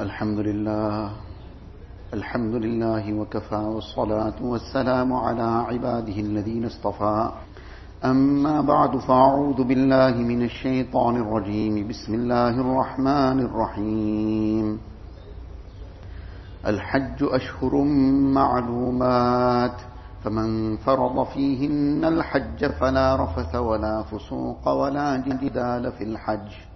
الحمد لله الحمد لله وكفى والصلاة والسلام على عباده الذين اصطفى. أما بعد فأعوذ بالله من الشيطان الرجيم. بسم الله الرحمن الرحيم. الحج أشهر معلومات فمن فرض فيهن الحج فلا رفث ولا فسوق ولا جدال في الحج.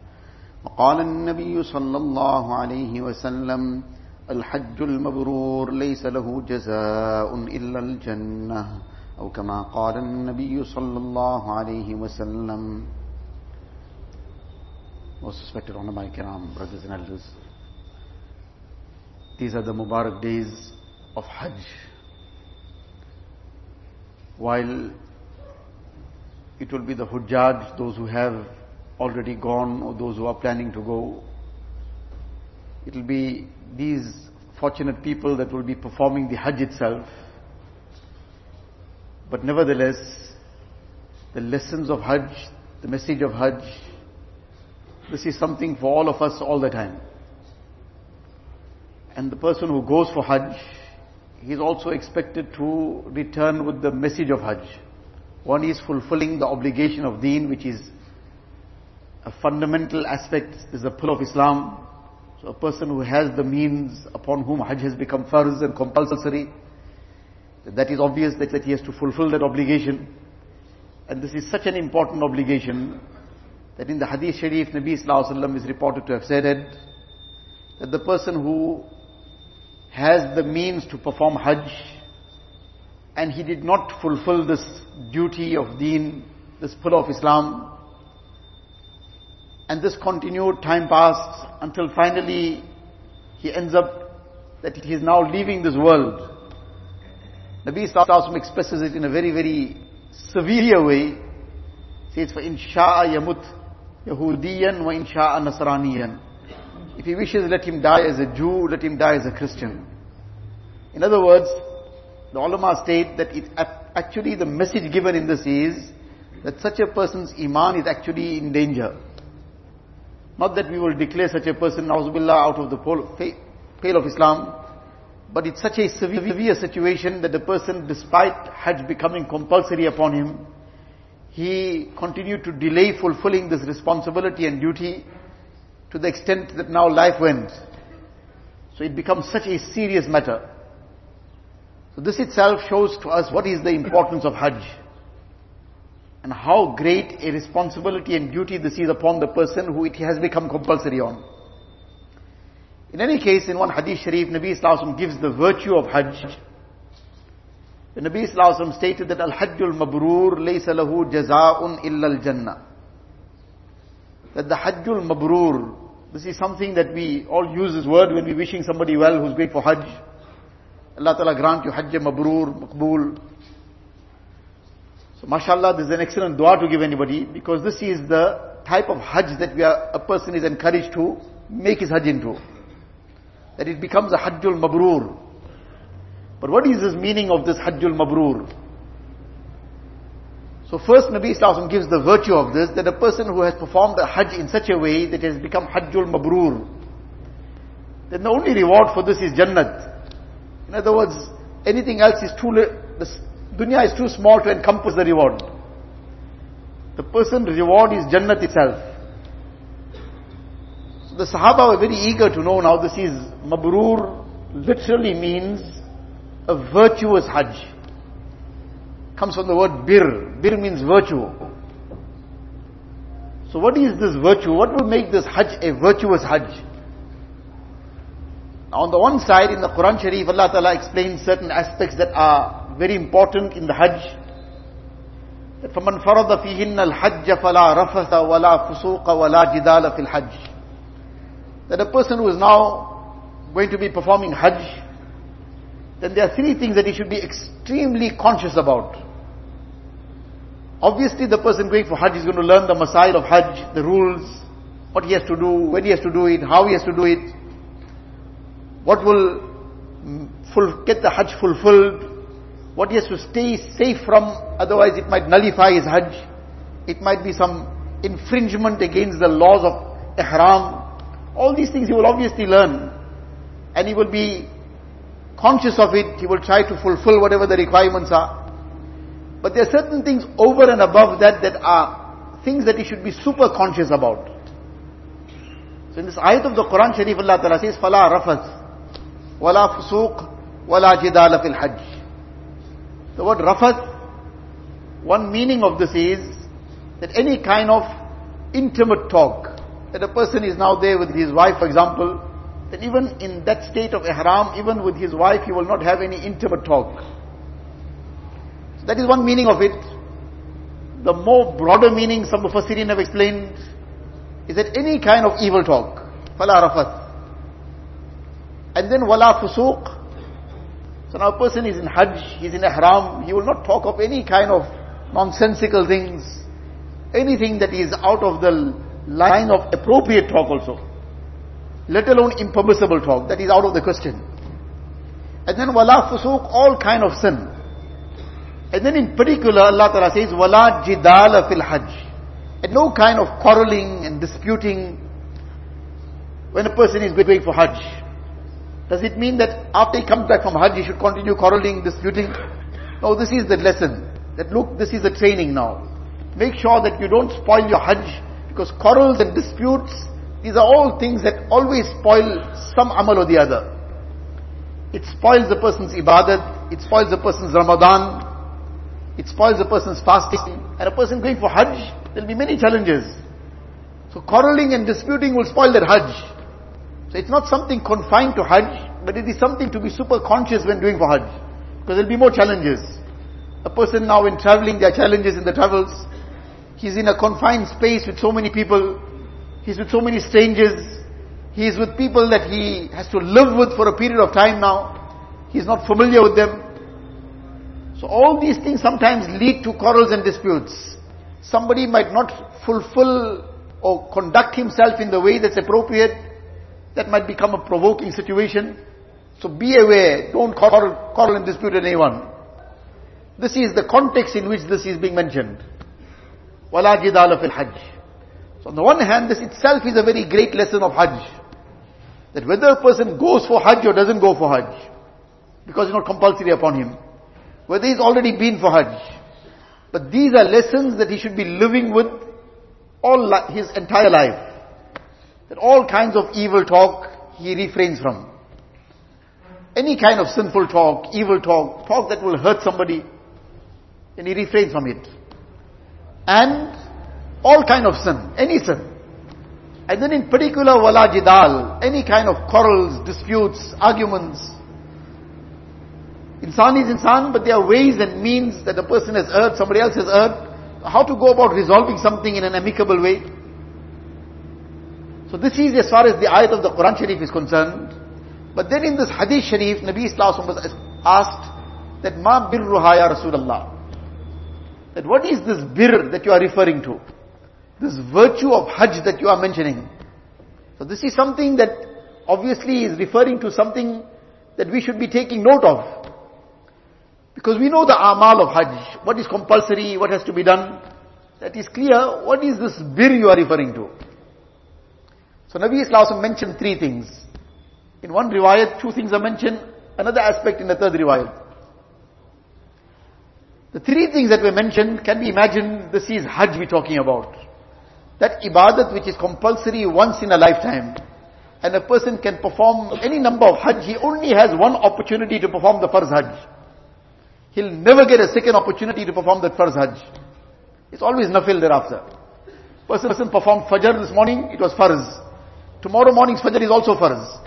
وقال النبي صلى الله عليه وسلم الحج المبرور ليس له جزاء إلا الجنة أو كما قال النبي صلى الله عليه وسلم Most respected ulama kiram, brothers and elders, these are the Mubarak days of Hajj. While it will be the Hujjaj, those who have already gone or those who are planning to go, it will be these fortunate people that will be performing the Hajj itself. But nevertheless, the lessons of Hajj, the message of Hajj, this is something for all of us all the time. And the person who goes for Hajj, he is also expected to return with the message of Hajj. One is fulfilling the obligation of deen, which is a fundamental aspect, is the pull of Islam. So a person who has the means upon whom Hajj has become farz and compulsory, that is obvious that, that he has to fulfill that obligation. And this is such an important obligation that in the Hadith Sharif, Nabi Sallallahu is reported to have said it, that the person who has the means to perform Hajj and he did not fulfill this duty of deen, this pull of Islam, and this continued, time passed until finally he ends up that he is now leaving this world. Nabi Sallallahu expresses it in a very, very severe way. Says, فَإِنْ شَاءَ يَمُتْ يَهُودِيًا وَإِنْ شَاءَ نَصْرَانِيًا If he wishes, let him die as a Jew, let him die as a Christian. In other words, the ulama state that it, actually the message given in this is that such a person's iman is actually in danger. Not that we will declare such a person, na'uzubillah, out of the pale of Islam, but it's such a severe situation that the person, despite Hajj becoming compulsory upon him, he continued to delay fulfilling this responsibility and duty to the extent that now life went. So it becomes such a serious matter. So this itself shows to us what is the importance of Hajj. And how great a responsibility and duty this is upon the person who it has become compulsory on. In any case, in one hadith sharif, Nabi Wasallam gives the virtue of Hajj. The Nabi Wasallam stated that Al-Hajjul Mabrur laysa lahu jaza'un illa al-Jannah. That the Hajjul Mabrur, this is something that we all use this word when we're wishing somebody well who's going for Hajj. Allah Ta'ala grant you Hajj Mabrur, Maqbool. Mashallah, this is an excellent dua to give anybody because this is the type of Hajj that we are, a person is encouraged to make his Hajj into that it becomes a Hajjul Mabrur. But what is this meaning of this Hajjul Mabrur? So first Nabi Wasallam gives the virtue of this, that a person who has performed the Hajj in such a way that it has become Hajjul Mabrur, then the only reward for this is Jannat. In other words, anything else is too, the dunya is too small to encompass the reward. The person's reward is Jannat itself the Sahaba were very eager to know now this is Mabrur literally means a virtuous Hajj. Comes from the word Bir. Bir means virtue. So what is this virtue? What will make this Hajj a virtuous Hajj? Now on the one side in the Quran Sharif Allah Ta'ala explains certain aspects that are very important in the Hajj. That فَمَنْ فَرَضَ فِيهِنَّ الْحَجَّ فَلَا رَفَثَ وَلَا فُسُوقَ وَلَا جِدَالَ فِي الْحَجِّ that a person who is now going to be performing Hajj, then there are three things that he should be extremely conscious about. Obviously the person going for Hajj is going to learn the masail of Hajj, the rules, what he has to do, when he has to do it, how he has to do it, what will full, get the Hajj fulfilled, what he has to stay safe from, otherwise it might nullify his Hajj, it might be some infringement against the laws of Ihram, all these things he will obviously learn. and he will be conscious of it, he will try to fulfill whatever the requirements are. But there are certain things over and above that that are things that he should be super conscious about. So in this ayat of the Quran Sharif, Allah Ta'ala says, فَلَا رَفَث وَلَا فُسُوقْ وَلَا جِدَالَ فِي الْحَجِّ the word rafath, one meaning of this is that any kind of intimate talk, that a person is now there with his wife, for example, then even in that state of ihram, even with his wife, he will not have any intimate talk. So that is one meaning of it. The more broader meaning some of us have explained is that any kind of evil talk, fala rafat. And then wala fusuq. So now a person is in hajj, he's in ihram, he will not talk of any kind of nonsensical things, anything that is out of the line of appropriate talk also let alone impermissible talk. That is out of the question. And then wala fusuq, all kind of sin. And then in particular, Allah Ta'ala says, wala jidala fil hajj. And no kind of quarreling and disputing when a person is going for hajj. Does it mean that after he comes back from hajj, he should continue quarreling, disputing? No, this is the lesson. That look, this is the training now. Make sure that you don't spoil your hajj because quarrels and disputes these are all things that always spoil some amal or the other. It spoils the person's ibadat, it spoils the person's Ramadan, it spoils the person's fasting, and a person going for Hajj, there'll be many challenges. So quarreling and disputing will spoil that Hajj. So it's not something confined to Hajj, but it is something to be super conscious when doing for Hajj. Because there'll be more challenges. A person now in traveling, there are challenges in the travels. He's in a confined space with so many people. He's with so many strangers. He's with people that he has to live with for a period of time now. He's not familiar with them. So all these things sometimes lead to quarrels and disputes. Somebody might not fulfill or conduct himself in the way that's appropriate. That might become a provoking situation. So be aware. Don't quarrel, quarrel and dispute with anyone. This is the context in which this is being mentioned. وَلَا جِدَالَ فِي الْحَجِّ so on the one hand, this itself is a very great lesson of Hajj. That whether a person goes for Hajj or doesn't go for Hajj, because it's not compulsory upon him, whether he's already been for Hajj, but these are lessons that he should be living with all his entire life. That all kinds of evil talk he refrains from. Any kind of sinful talk, evil talk, talk that will hurt somebody, and he refrains from it. And all kind of sin, any sin. And then in particular, wala jidal, any kind of quarrels, disputes, arguments. Insan is insan, but there are ways and means that a person has erred, somebody else has erred. How to go about resolving something in an amicable way. So this is as far as the ayat of the Quran Sharif is concerned. But then in this Hadith Sharif, Nabi Islam was asked that ma birruha ya Rasulullah. That what is this bir that you are referring to? This virtue of Hajj that you are mentioning. So this is something that obviously is referring to something that we should be taking note of. Because we know the amal of Hajj, what is compulsory, what has to be done. That is clear. What is this bir you are referring to? So Nabi Islam mentioned three things. In one riwayat, two things are mentioned. Another aspect in the third riwayat. The three things that were mentioned can be imagined, this is Hajj we're talking about. That ibadat which is compulsory once in a lifetime. And a person can perform any number of hajj, he only has one opportunity to perform the farz hajj. He'll never get a second opportunity to perform that farz hajj. It's always nafil thereafter. Person, person performed fajr this morning, it was farz. Tomorrow morning's fajr is also farz.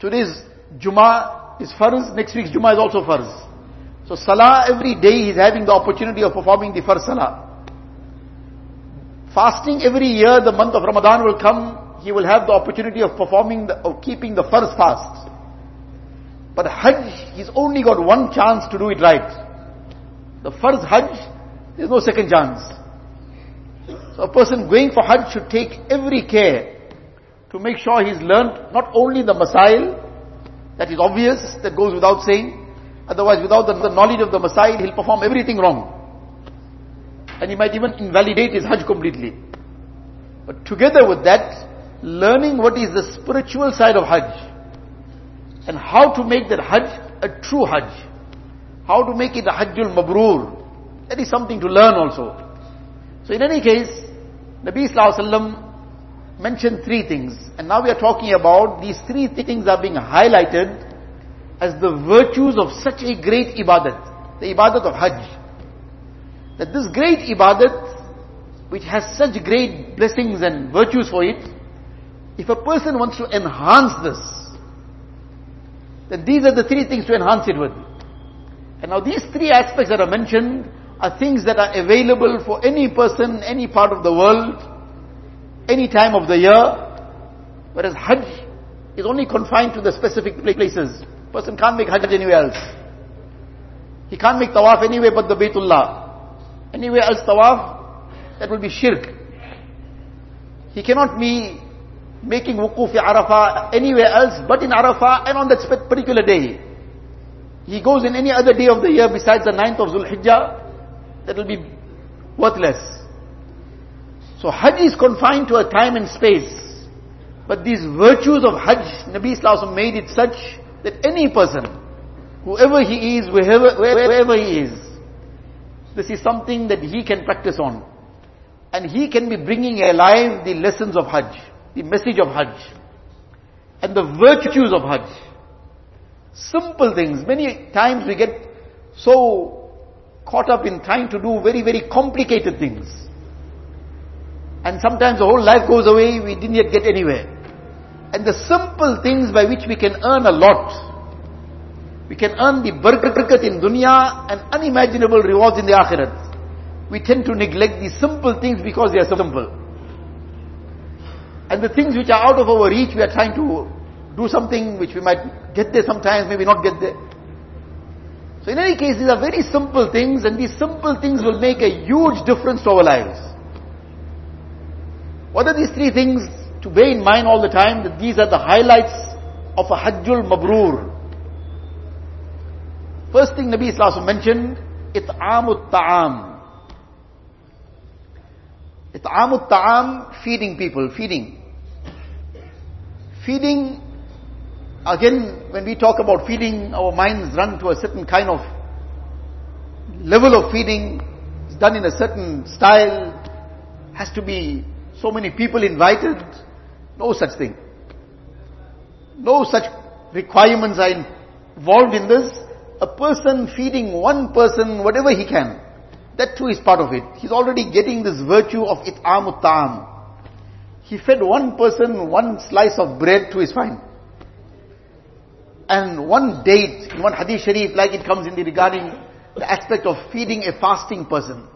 Today's Jummah is farz, next week's Jummah is also farz. So salah every day he's having the opportunity of performing the farz salah. Fasting every year, the month of Ramadan will come, he will have the opportunity of performing, the, of keeping the first fast. But Hajj, he's only got one chance to do it right. The first Hajj, there's no second chance. So a person going for Hajj should take every care to make sure he's learned not only the Masail, that is obvious, that goes without saying, otherwise without the, the knowledge of the Masail, he'll perform everything wrong and he might even invalidate his Hajj completely. But together with that, learning what is the spiritual side of Hajj. and how to make that Hajj a true Hajj. How to make it a Hajjul Mabrur. That is something to learn also. So in any case, Nabi Sallallahu mentioned three things. And now we are talking about these three things are being highlighted as the virtues of such a great ibadat. The ibadat of Hajj. That this great ibadat, which has such great blessings and virtues for it, if a person wants to enhance this, then these are the three things to enhance it with. And now these three aspects that are mentioned are things that are available for any person, any part of the world, any time of the year. Whereas Hajj is only confined to the specific places. Person can't make Hajj anywhere else. He can't make tawaf anywhere but the Baytullah. Anywhere else tawaf, that will be shirk. He cannot be making wukuf Arafah anywhere else but in Arafah and on that particular day. He goes in any other day of the year besides the 9th of Zulhijjah, that will be worthless. So Hajj is confined to a time and space. But these virtues of Hajj, Nabi Sallallahu made it such that any person, whoever he is, wherever, wherever he is, this is something that he can practice on. And he can be bringing alive the lessons of Hajj the message of Hajj and the virtues of Hajj. Simple things. Many times we get so caught up in trying to do very, very complicated things. And sometimes the whole life goes away, we didn't yet get anywhere. And the simple things by which we can earn a lot. We can earn the barakat in dunya and unimaginable rewards in the akhirat. We tend to neglect the simple things because they are simple. And the things which are out of our reach, we are trying to do something which we might get there sometimes, maybe not get there. So in any case, these are very simple things and these simple things will make a huge difference to our lives. What are these three things to bear in mind all the time? That these are the highlights of a Hajjul Mabrur. First thing Nabi Islam mentioned, it'amut ta'am. It'amut ta'am, feeding people, feeding. Feeding, again, when we talk about feeding, our minds run to a certain kind of level of feeding. It's done in a certain style. Has to be so many people invited. No such thing. No such requirements are involved in this. A person feeding one person whatever he can. That too is part of it. He's already getting this virtue of it'amut ta'am. He fed one person one slice of bread to his fine. And one date, in one hadith sharif, like it comes in the regarding the aspect of feeding a fasting person.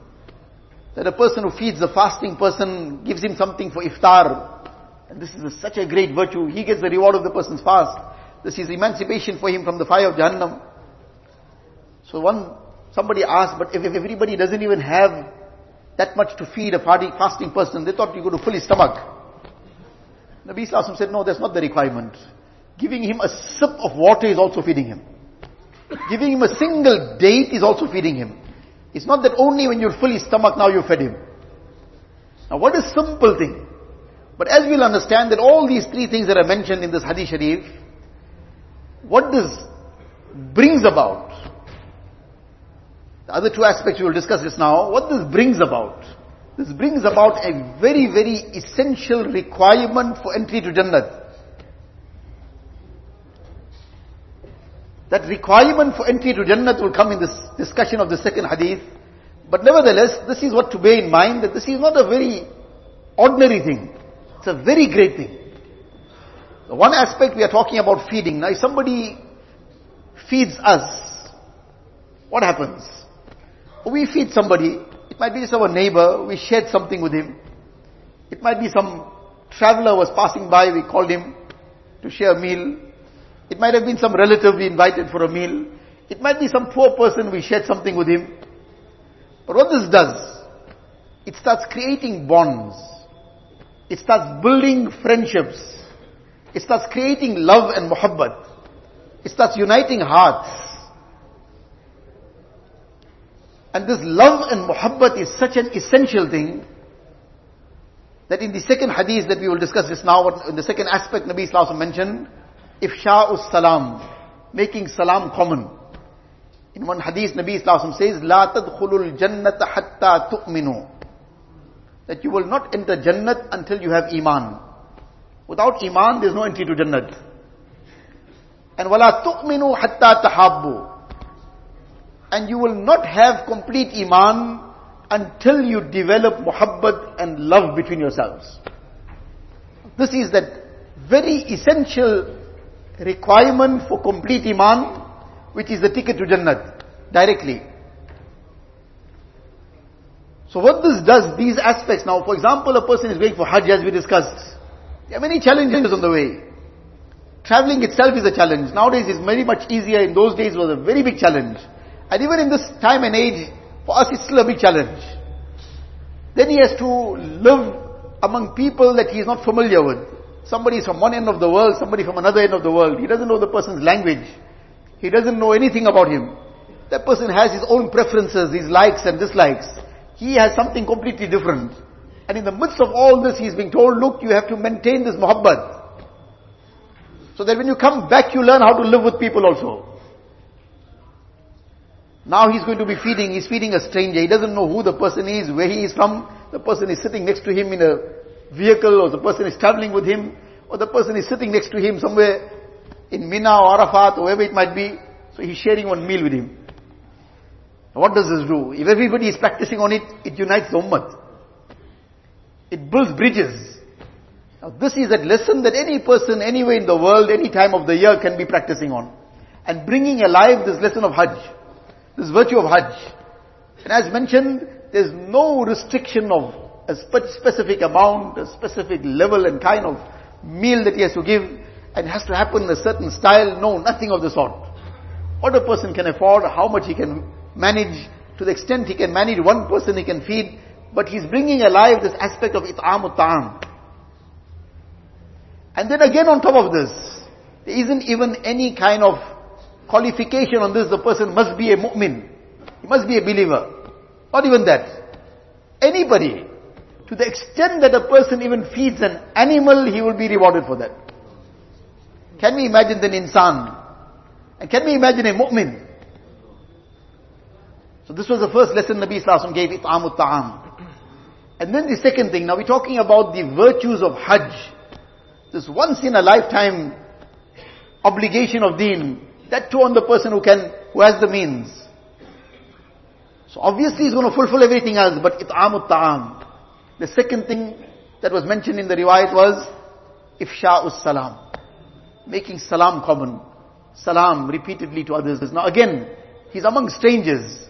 That a person who feeds a fasting person gives him something for iftar. And this is a, such a great virtue. He gets the reward of the person's fast. This is emancipation for him from the fire of Jahannam. So one, somebody asked, but if, if everybody doesn't even have that much to feed a fasting person, they thought you go to fill his stomach. Nabi Sallallahu said, no, that's not the requirement. Giving him a sip of water is also feeding him. Giving him a single date is also feeding him. It's not that only when you're his stomach now you fed him. Now what is simple thing? But as we'll understand that all these three things that are mentioned in this hadith sharif, what this brings about, the other two aspects we will discuss this now, what this brings about this brings about a very, very essential requirement for entry to Jannah. That requirement for entry to Jannah will come in this discussion of the second hadith. But nevertheless, this is what to bear in mind, that this is not a very ordinary thing. It's a very great thing. The one aspect we are talking about feeding. Now if somebody feeds us, what happens? We feed somebody, it might be just our neighbor, we shared something with him. It might be some traveler was passing by, we called him to share a meal. It might have been some relative we invited for a meal. It might be some poor person, we shared something with him. But what this does, it starts creating bonds. It starts building friendships. It starts creating love and muhabbat. It starts uniting hearts. And this love and muhabbat is such an essential thing that in the second hadith that we will discuss just now, in the second aspect Nabi Sallallahu mentioned, Ifsha'us salam, making salam common. In one hadith, Nabi Islam says, La tadkhulul jannata hatta tu'minu. That you will not enter Jannat until you have Iman. Without Iman, there's no entry to Jannat. And wala tu'minu hatta tahabu, And you will not have complete Iman until you develop muhabbat and love between yourselves. This is that very essential requirement for complete Iman, which is the ticket to Jannat, directly. So what this does, these aspects now, for example, a person is going for Hajj as we discussed. There are many challenges on the way. Traveling itself is a challenge. Nowadays it's very much easier. In those days was a very big challenge. And even in this time and age, for us it's still a big challenge. Then he has to live among people that he is not familiar with. Somebody is from one end of the world, somebody from another end of the world. He doesn't know the person's language. He doesn't know anything about him. That person has his own preferences, his likes and dislikes. He has something completely different. And in the midst of all this, he is being told, look, you have to maintain this muhabbat. So that when you come back, you learn how to live with people also. Now he's going to be feeding, he's feeding a stranger. He doesn't know who the person is, where he is from. The person is sitting next to him in a vehicle, or the person is traveling with him, or the person is sitting next to him somewhere in Mina or Arafat, or wherever it might be. So he's sharing one meal with him. What does this do? If everybody is practicing on it, it unites the ummah. It builds bridges. Now this is a lesson that any person anywhere in the world, any time of the year can be practicing on. And bringing alive this lesson of Hajj. This virtue of Hajj. And as mentioned, there's no restriction of a specific amount, a specific level and kind of meal that he has to give. And it has to happen in a certain style. No, nothing of the sort. What a person can afford, how much he can manage, to the extent he can manage one person he can feed, but he's bringing alive this aspect of it'am ta'am. And then again on top of this, there isn't even any kind of qualification on this, the person must be a mu'min. He must be a believer. Not even that. Anybody, to the extent that a person even feeds an animal, he will be rewarded for that. Can we imagine an insan? And can we imagine a mu'min? So this was the first lesson Nabi Sallallahu gave, it'amut ta'am. And then the second thing, now we're talking about the virtues of Hajj. This once in a lifetime obligation of deen. That too on the person who can, who has the means. So obviously he's going to fulfill everything else, but it'amut ta'am. The second thing that was mentioned in the riwayat was ifsha'us salam. Making salam common. Salam repeatedly to others. Now again, he's among strangers.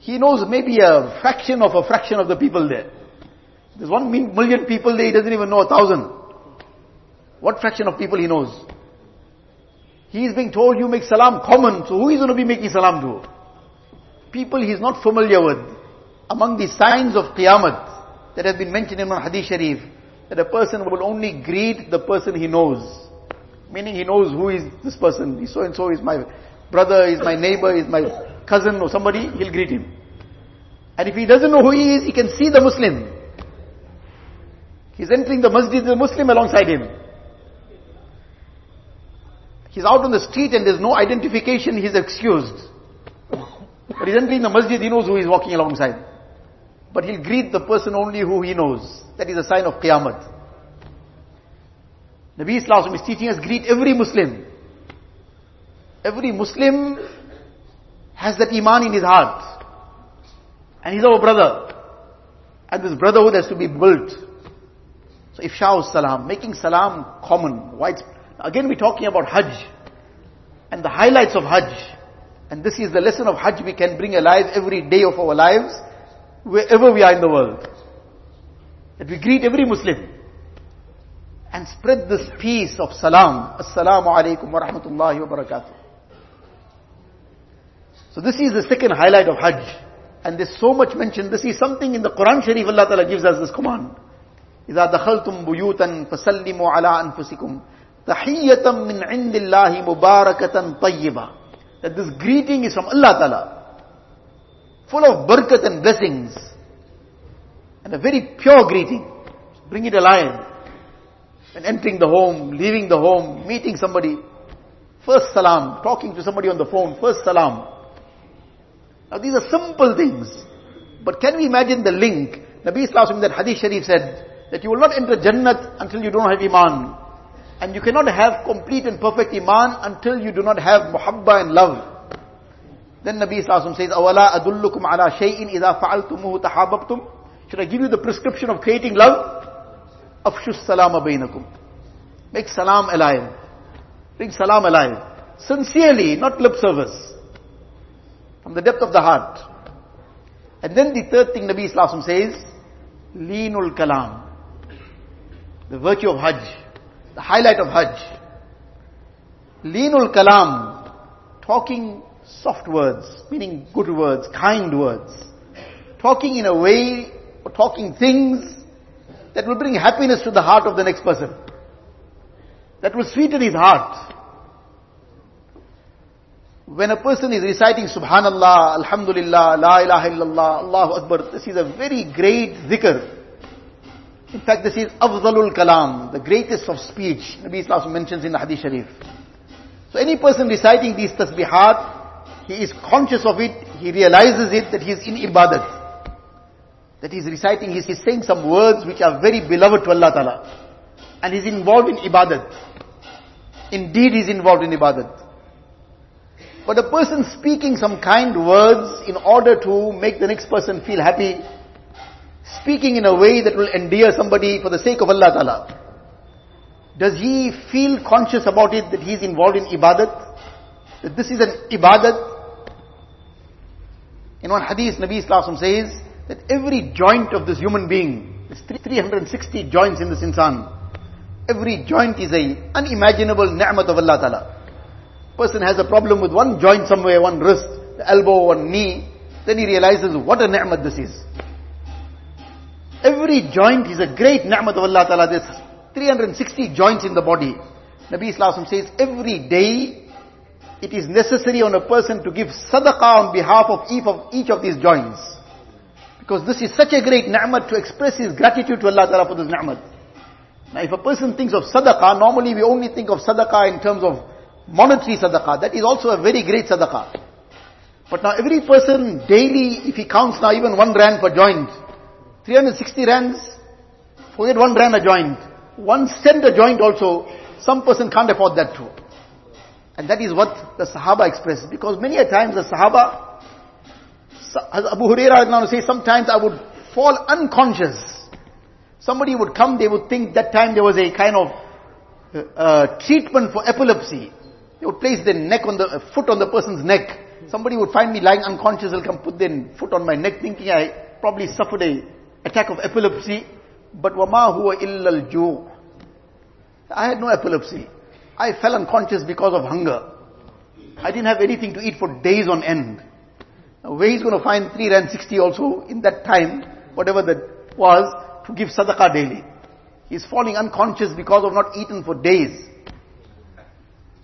He knows maybe a fraction of a fraction of the people there. There's one million people there, he doesn't even know a thousand. What fraction of people he knows? He is being told you make salam common, so who is going to be making salam to? People he's not familiar with. Among the signs of qiyamah that has been mentioned in hadith sharif, that a person will only greet the person he knows. Meaning he knows who is this person. So and so is my brother, is my neighbor, is my cousin or somebody, he'll greet him. And if he doesn't know who he is, he can see the Muslim. He's entering the masjid, the Muslim alongside him. He's out on the street and there's no identification, he's excused. But he's entering the masjid, he knows who he's walking alongside. But he'll greet the person only who he knows. That is a sign of qiyamah. Nabi Islam is teaching us greet every Muslim. Every Muslim has that iman in his heart. And he's our brother. And this brotherhood has to be built. So ifsha'us salam, making salam common, widespread. Again we're talking about Hajj and the highlights of Hajj. And this is the lesson of Hajj we can bring alive every day of our lives, wherever we are in the world. That we greet every Muslim and spread this peace of salam. Assalamu alaikum wa rahmatullahi wa barakatuh. So this is the second highlight of Hajj. And there's so much mentioned. This is something in the Quran Sharif Allah Ta'ala gives us this command. إذا دخلتم بيوتا فسلموا على أنفسكم Tahiyatam min indillahi mubarakatan tayyiba. That this greeting is from Allah Ta'ala. Full of barakat and blessings. And a very pure greeting. Bring it alive. When entering the home, leaving the home, meeting somebody, first salam, talking to somebody on the phone, first salam. Now these are simple things. But can we imagine the link? Nabi Sallallahu that Hadith Sharif said that you will not enter Jannat until you don't have Iman. And you cannot have complete and perfect Iman until you do not have Muhabba and love. Then Nabi Sallallahu says, أَوَلَا أَدُلُّكُمْ عَلَى شَيْءٍ إِذَا فَعَلْتُمُهُ تَحَابَبْتُمْ Should I give you the prescription of creating love? أَفْشُ السَّلَامَ بَيْنَكُمْ Make salam alive. Bring salam alive. Sincerely, not lip service. From the depth of the heart. And then the third thing Nabi Islam says, Leenul Kalam. The virtue of Hajj. The highlight of Hajj. Leenul Kalam. Talking soft words, meaning good words, kind words. Talking in a way, or talking things that will bring happiness to the heart of the next person. That will sweeten his heart. When a person is reciting Subhanallah, Alhamdulillah, La ilaha illallah, Allahu Akbar, this is a very great zikr. In fact, this is Afzalul Kalam, the greatest of speech. Nabi Islam mentions in the Hadith Sharif. So any person reciting these tasbihat, he is conscious of it, he realizes it, that he is in ibadat. That he is reciting, he is saying some words which are very beloved to Allah Ta'ala. And he is involved in ibadat. Indeed he is involved in ibadat. But a person speaking some kind words in order to make the next person feel happy, speaking in a way that will endear somebody for the sake of Allah Ta'ala, does he feel conscious about it that he is involved in ibadat? That this is an ibadat? In one hadith, Nabi Islam says that every joint of this human being, there's 360 joints in this insan, every joint is a unimaginable ni'mat of Allah Ta'ala person has a problem with one joint somewhere, one wrist, the elbow, one knee, then he realizes what a ni'mat this is. Every joint is a great ni'mat of Allah Ta'ala. There's 360 joints in the body. Nabi Islam says every day it is necessary on a person to give sadaqah on behalf of each of, each of these joints. Because this is such a great ni'mat to express his gratitude to Allah Ta'ala for this ni'mat. Now if a person thinks of sadaqah, normally we only think of sadaqah in terms of monetary sadaqah, that is also a very great sadaqah. But now every person daily, if he counts now even one rand per joint, 360 rands, forget one rand a joint, one cent a joint also, some person can't afford that too. And that is what the Sahaba expressed. Because many a times the Sahaba, Abu Huraira now say, sometimes I would fall unconscious. Somebody would come, they would think that time there was a kind of uh, uh treatment for epilepsy. They would place their neck on the, uh, foot on the person's neck. Somebody would find me lying unconscious, they'll come put their foot on my neck thinking I probably suffered a attack of epilepsy. But wama huwa illa al I had no epilepsy. I fell unconscious because of hunger. I didn't have anything to eat for days on end. Where he's going to find 3 rand 60 also in that time, whatever that was, to give sadaqah daily. He's falling unconscious because of not eaten for days.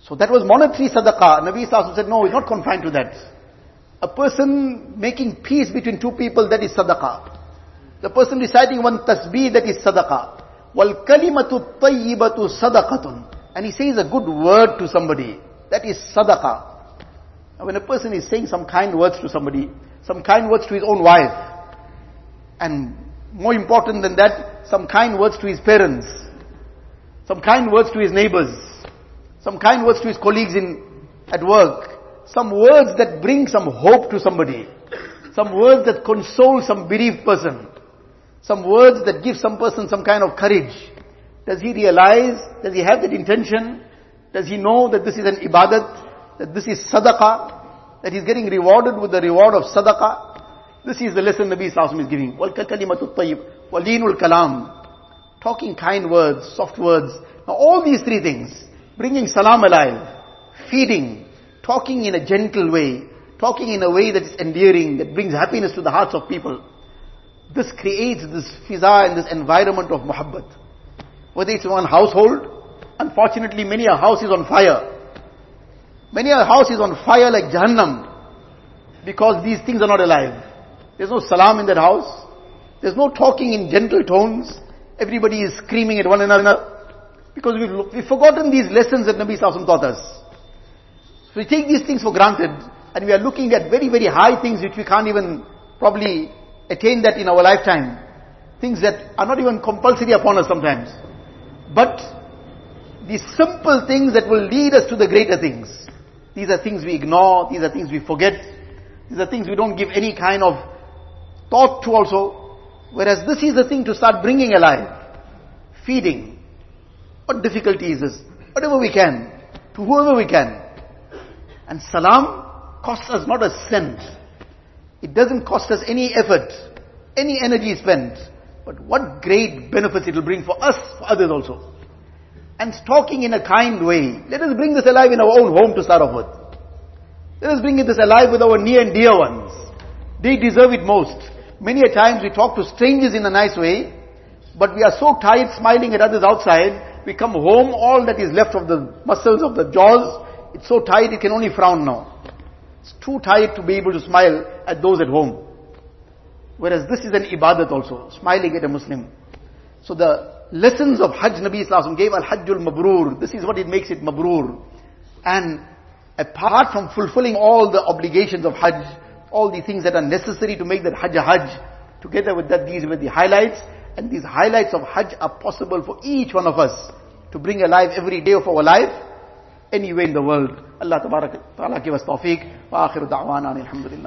So that was monetary sadaqah. Nabi Sallallahu said, no, it's not confined to that. A person making peace between two people, that is sadaqah. The person reciting one tasbih, that is sadaqah. Kalimatu tayyibatu sadaqatun. And he says a good word to somebody. That is sadaqah. Now when a person is saying some kind words to somebody, some kind words to his own wife, and more important than that, some kind words to his parents, some kind words to his neighbors, some kind words to his colleagues in, at work, some words that bring some hope to somebody, some words that console some bereaved person, some words that give some person some kind of courage. Does he realize, does he have that intention? Does he know that this is an ibadat, that this is sadaqah, that he's getting rewarded with the reward of sadaqah? This is the lesson Nabi Sallallahu is giving. Kalimatu tayyib, walinul kalam. Talking kind words, soft words. Now all these three things, bringing salam alive, feeding, talking in a gentle way, talking in a way that is endearing, that brings happiness to the hearts of people. This creates this fiza and this environment of muhabbat. Whether it's one household, unfortunately many a house is on fire. Many a house is on fire like Jahannam because these things are not alive. There's no salam in that house. There's no talking in gentle tones. Everybody is screaming at one another. Because we've, we've forgotten these lessons that Nabi Sallallahu taught us. So we take these things for granted and we are looking at very, very high things which we can't even probably attain that in our lifetime. Things that are not even compulsory upon us sometimes. But the simple things that will lead us to the greater things. These are things we ignore, these are things we forget, these are things we don't give any kind of thought to also. Whereas this is the thing to start bringing alive, feeding. What difficulty is this? Whatever we can, to whoever we can. And salam costs us not a cent. It doesn't cost us any effort, any energy spent. But what great benefits it will bring for us, for others also. And talking in a kind way. Let us bring this alive in our own home to start off with. Let us bring this alive with our near and dear ones. They deserve it most. Many a times we talk to strangers in a nice way, but we are so tired smiling at others outside, we come home, all that is left of the muscles of the jaws, it's so tight it can only frown now. It's too tired to be able to smile at those at home. Whereas this is an ibadat also, smiling at a Muslim. So the lessons of Hajj Nabi Islam gave Al-Hajjul Mabrur. This is what it makes it Mabrur. And apart from fulfilling all the obligations of Hajj, all the things that are necessary to make that Hajj a Hajj, together with that these were the highlights, and these highlights of Hajj are possible for each one of us to bring alive every day of our life, anywhere in the world. Allah Ta'ala give us tawfiq. Wa akhiru da'wana alhamdulillah.